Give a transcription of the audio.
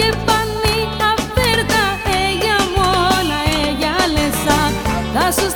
και τα πέρτα, έγια μόνα, έγια λεσά, θα σου